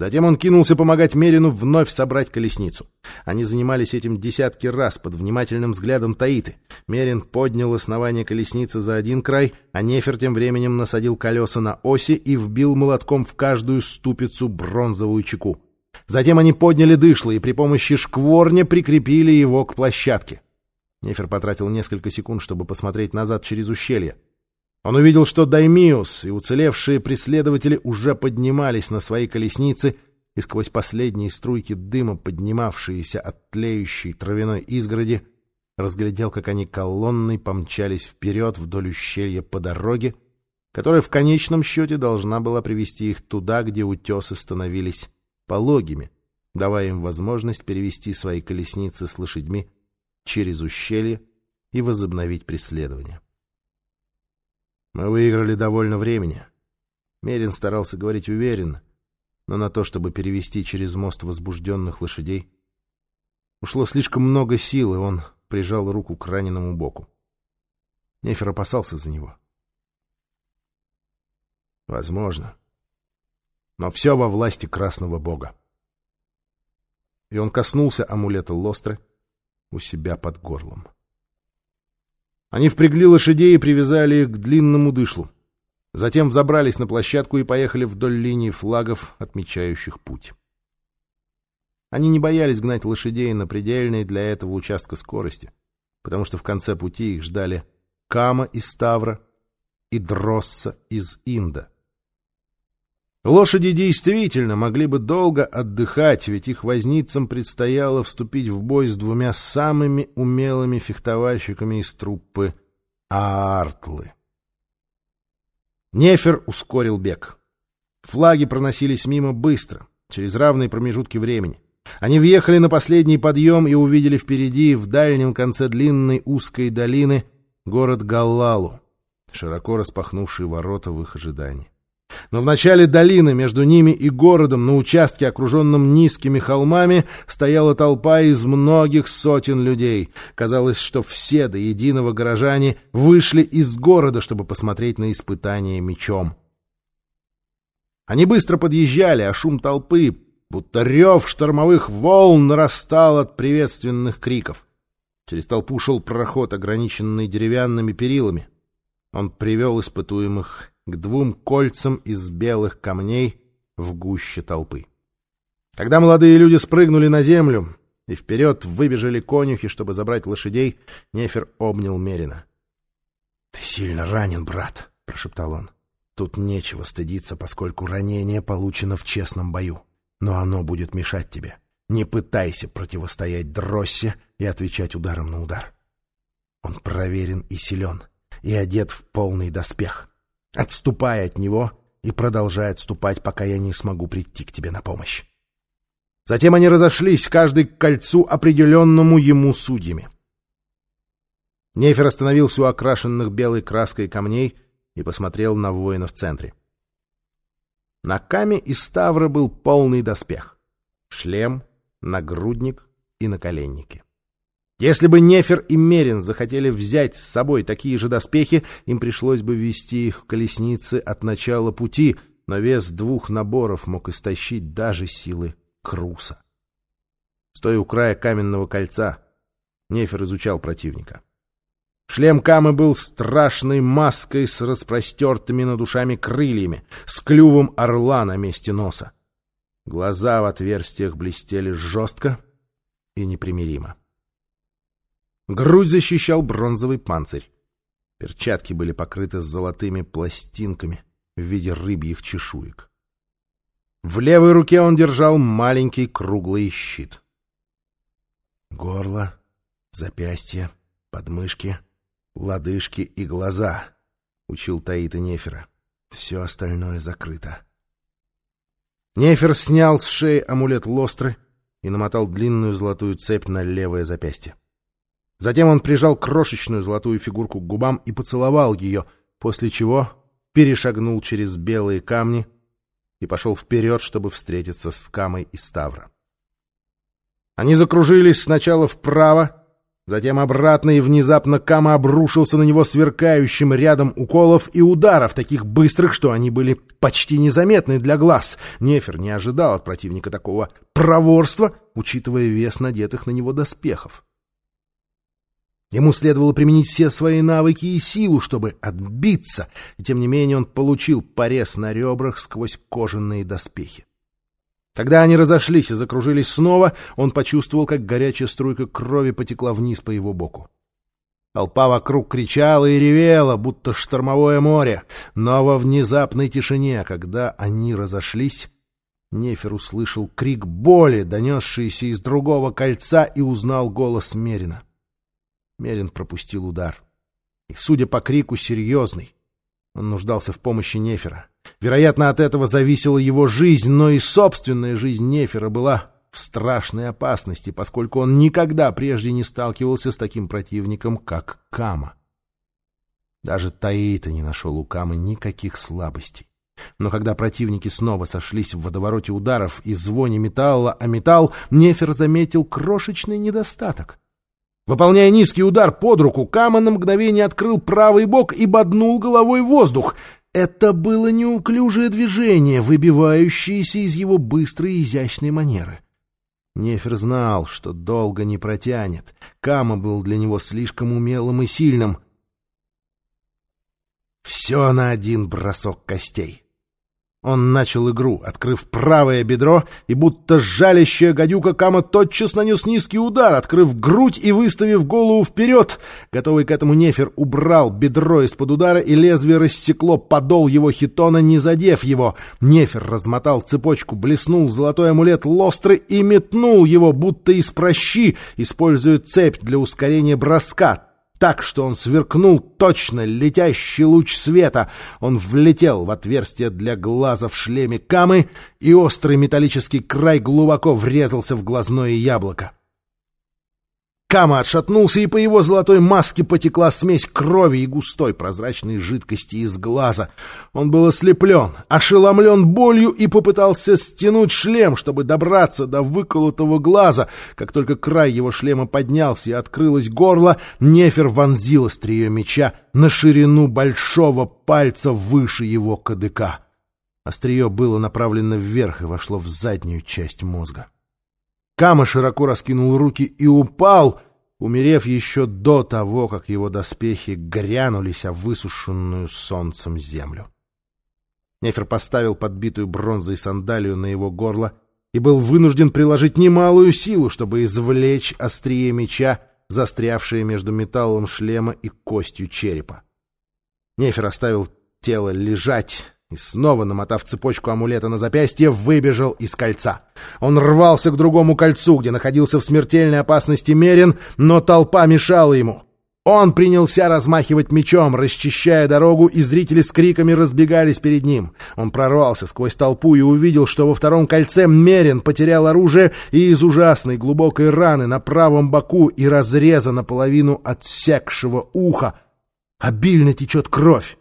Затем он кинулся помогать Мерину вновь собрать колесницу. Они занимались этим десятки раз под внимательным взглядом Таиты. Мерин поднял основание колесницы за один край, а Нефер тем временем насадил колеса на оси и вбил молотком в каждую ступицу бронзовую чеку. Затем они подняли дышло и при помощи шкворня прикрепили его к площадке. Нефер потратил несколько секунд, чтобы посмотреть назад через ущелье. Он увидел, что Даймиус и уцелевшие преследователи уже поднимались на свои колесницы, и сквозь последние струйки дыма, поднимавшиеся от тлеющей травяной изгороди, разглядел, как они колонной помчались вперед вдоль ущелья по дороге, которая в конечном счете должна была привести их туда, где утесы становились пологими, давая им возможность перевести свои колесницы с лошадьми через ущелье и возобновить преследование. Мы выиграли довольно времени. Мерин старался говорить уверенно, но на то, чтобы перевести через мост возбужденных лошадей, ушло слишком много сил, и он прижал руку к раненому боку. Нефер опасался за него. Возможно. Но все во власти Красного Бога. И он коснулся амулета Лостры у себя под горлом. Они впрягли лошадей и привязали их к длинному дышлу. Затем взобрались на площадку и поехали вдоль линии флагов, отмечающих путь. Они не боялись гнать лошадей на предельной для этого участка скорости, потому что в конце пути их ждали Кама из Ставра и Дросса из Инда. Лошади действительно могли бы долго отдыхать, ведь их возницам предстояло вступить в бой с двумя самыми умелыми фехтовальщиками из труппы Аартлы. Нефер ускорил бег. Флаги проносились мимо быстро, через равные промежутки времени. Они въехали на последний подъем и увидели впереди, в дальнем конце длинной узкой долины, город Галлалу, широко распахнувший ворота в их ожидании. Но в начале долины между ними и городом на участке, окруженном низкими холмами, стояла толпа из многих сотен людей. Казалось, что все до единого горожане вышли из города, чтобы посмотреть на испытание мечом. Они быстро подъезжали, а шум толпы, будто рев штормовых волн, нарастал от приветственных криков. Через толпу шел проход, ограниченный деревянными перилами. Он привел испытуемых к двум кольцам из белых камней в гуще толпы. Когда молодые люди спрыгнули на землю и вперед выбежали конюхи, чтобы забрать лошадей, Нефер обнял Мерина. — Ты сильно ранен, брат, — прошептал он. — Тут нечего стыдиться, поскольку ранение получено в честном бою, но оно будет мешать тебе. Не пытайся противостоять Дроссе и отвечать ударом на удар. Он проверен и силен, и одет в полный доспех отступая от него и продолжая отступать, пока я не смогу прийти к тебе на помощь. Затем они разошлись, каждый к кольцу, определенному ему судьями. Нефер остановился у окрашенных белой краской камней и посмотрел на воина в центре. На Каме и Ставра был полный доспех. Шлем, нагрудник и наколенники. Если бы Нефер и Мерин захотели взять с собой такие же доспехи, им пришлось бы вести их в колесницы от начала пути, но вес двух наборов мог истощить даже силы Круса. Стоя у края каменного кольца, Нефер изучал противника. Шлем Камы был страшной маской с распростертыми над ушами крыльями, с клювом орла на месте носа. Глаза в отверстиях блестели жестко и непримиримо. Грудь защищал бронзовый панцирь. Перчатки были покрыты золотыми пластинками в виде рыбьих чешуек. В левой руке он держал маленький круглый щит. Горло, запястья, подмышки, лодыжки и глаза, — учил Таита Нефера. Все остальное закрыто. Нефер снял с шеи амулет Лостры и намотал длинную золотую цепь на левое запястье. Затем он прижал крошечную золотую фигурку к губам и поцеловал ее, после чего перешагнул через белые камни и пошел вперед, чтобы встретиться с Камой и Ставра. Они закружились сначала вправо, Затем обратно и внезапно Кама обрушился на него сверкающим рядом уколов и ударов, таких быстрых, что они были почти незаметны для глаз. Нефер не ожидал от противника такого проворства, учитывая вес надетых на него доспехов. Ему следовало применить все свои навыки и силу, чтобы отбиться, и тем не менее он получил порез на ребрах сквозь кожаные доспехи. Когда они разошлись и закружились снова, он почувствовал, как горячая струйка крови потекла вниз по его боку. Толпа вокруг кричала и ревела, будто штормовое море, но во внезапной тишине, когда они разошлись, Нефер услышал крик боли, донесшийся из другого кольца, и узнал голос Мерина. Мерин пропустил удар. И, судя по крику, серьезный. Он нуждался в помощи Нефера. Вероятно, от этого зависела его жизнь, но и собственная жизнь Нефера была в страшной опасности, поскольку он никогда прежде не сталкивался с таким противником, как Кама. Даже Таита не нашел у Камы никаких слабостей. Но когда противники снова сошлись в водовороте ударов и звоне металла о металл, Нефер заметил крошечный недостаток. Выполняя низкий удар под руку, Кама на мгновение открыл правый бок и боднул головой воздух — это было неуклюжее движение, выбивающееся из его быстрой и изящной манеры. Нефер знал, что долго не протянет. Кама был для него слишком умелым и сильным. Все на один бросок костей. Он начал игру, открыв правое бедро, и будто жалящая гадюка Кама тотчас нанес низкий удар, открыв грудь и выставив голову вперед. Готовый к этому нефер убрал бедро из-под удара, и лезвие рассекло подол его хитона, не задев его. Нефер размотал цепочку, блеснул золотой амулет лостры и метнул его, будто из прощи, используя цепь для ускорения броска, так, что он сверкнул точно летящий луч света. Он влетел в отверстие для глаза в шлеме камы, и острый металлический край глубоко врезался в глазное яблоко. Кама отшатнулся, и по его золотой маске потекла смесь крови и густой прозрачной жидкости из глаза. Он был ослеплен, ошеломлен болью и попытался стянуть шлем, чтобы добраться до выколотого глаза. Как только край его шлема поднялся и открылось горло, Нефер вонзил острие меча на ширину большого пальца выше его кадыка. Острие было направлено вверх и вошло в заднюю часть мозга. Кама широко раскинул руки и упал, умерев еще до того, как его доспехи грянулись о высушенную солнцем землю. Нефер поставил подбитую бронзой сандалию на его горло и был вынужден приложить немалую силу, чтобы извлечь острие меча, застрявшее между металлом шлема и костью черепа. Нефер оставил тело лежать, и снова, намотав цепочку амулета на запястье, выбежал из кольца. Он рвался к другому кольцу, где находился в смертельной опасности Мерин, но толпа мешала ему. Он принялся размахивать мечом, расчищая дорогу, и зрители с криками разбегались перед ним. Он прорвался сквозь толпу и увидел, что во втором кольце Мерин потерял оружие и из ужасной глубокой раны на правом боку и разреза наполовину отсекшего уха обильно течет кровь.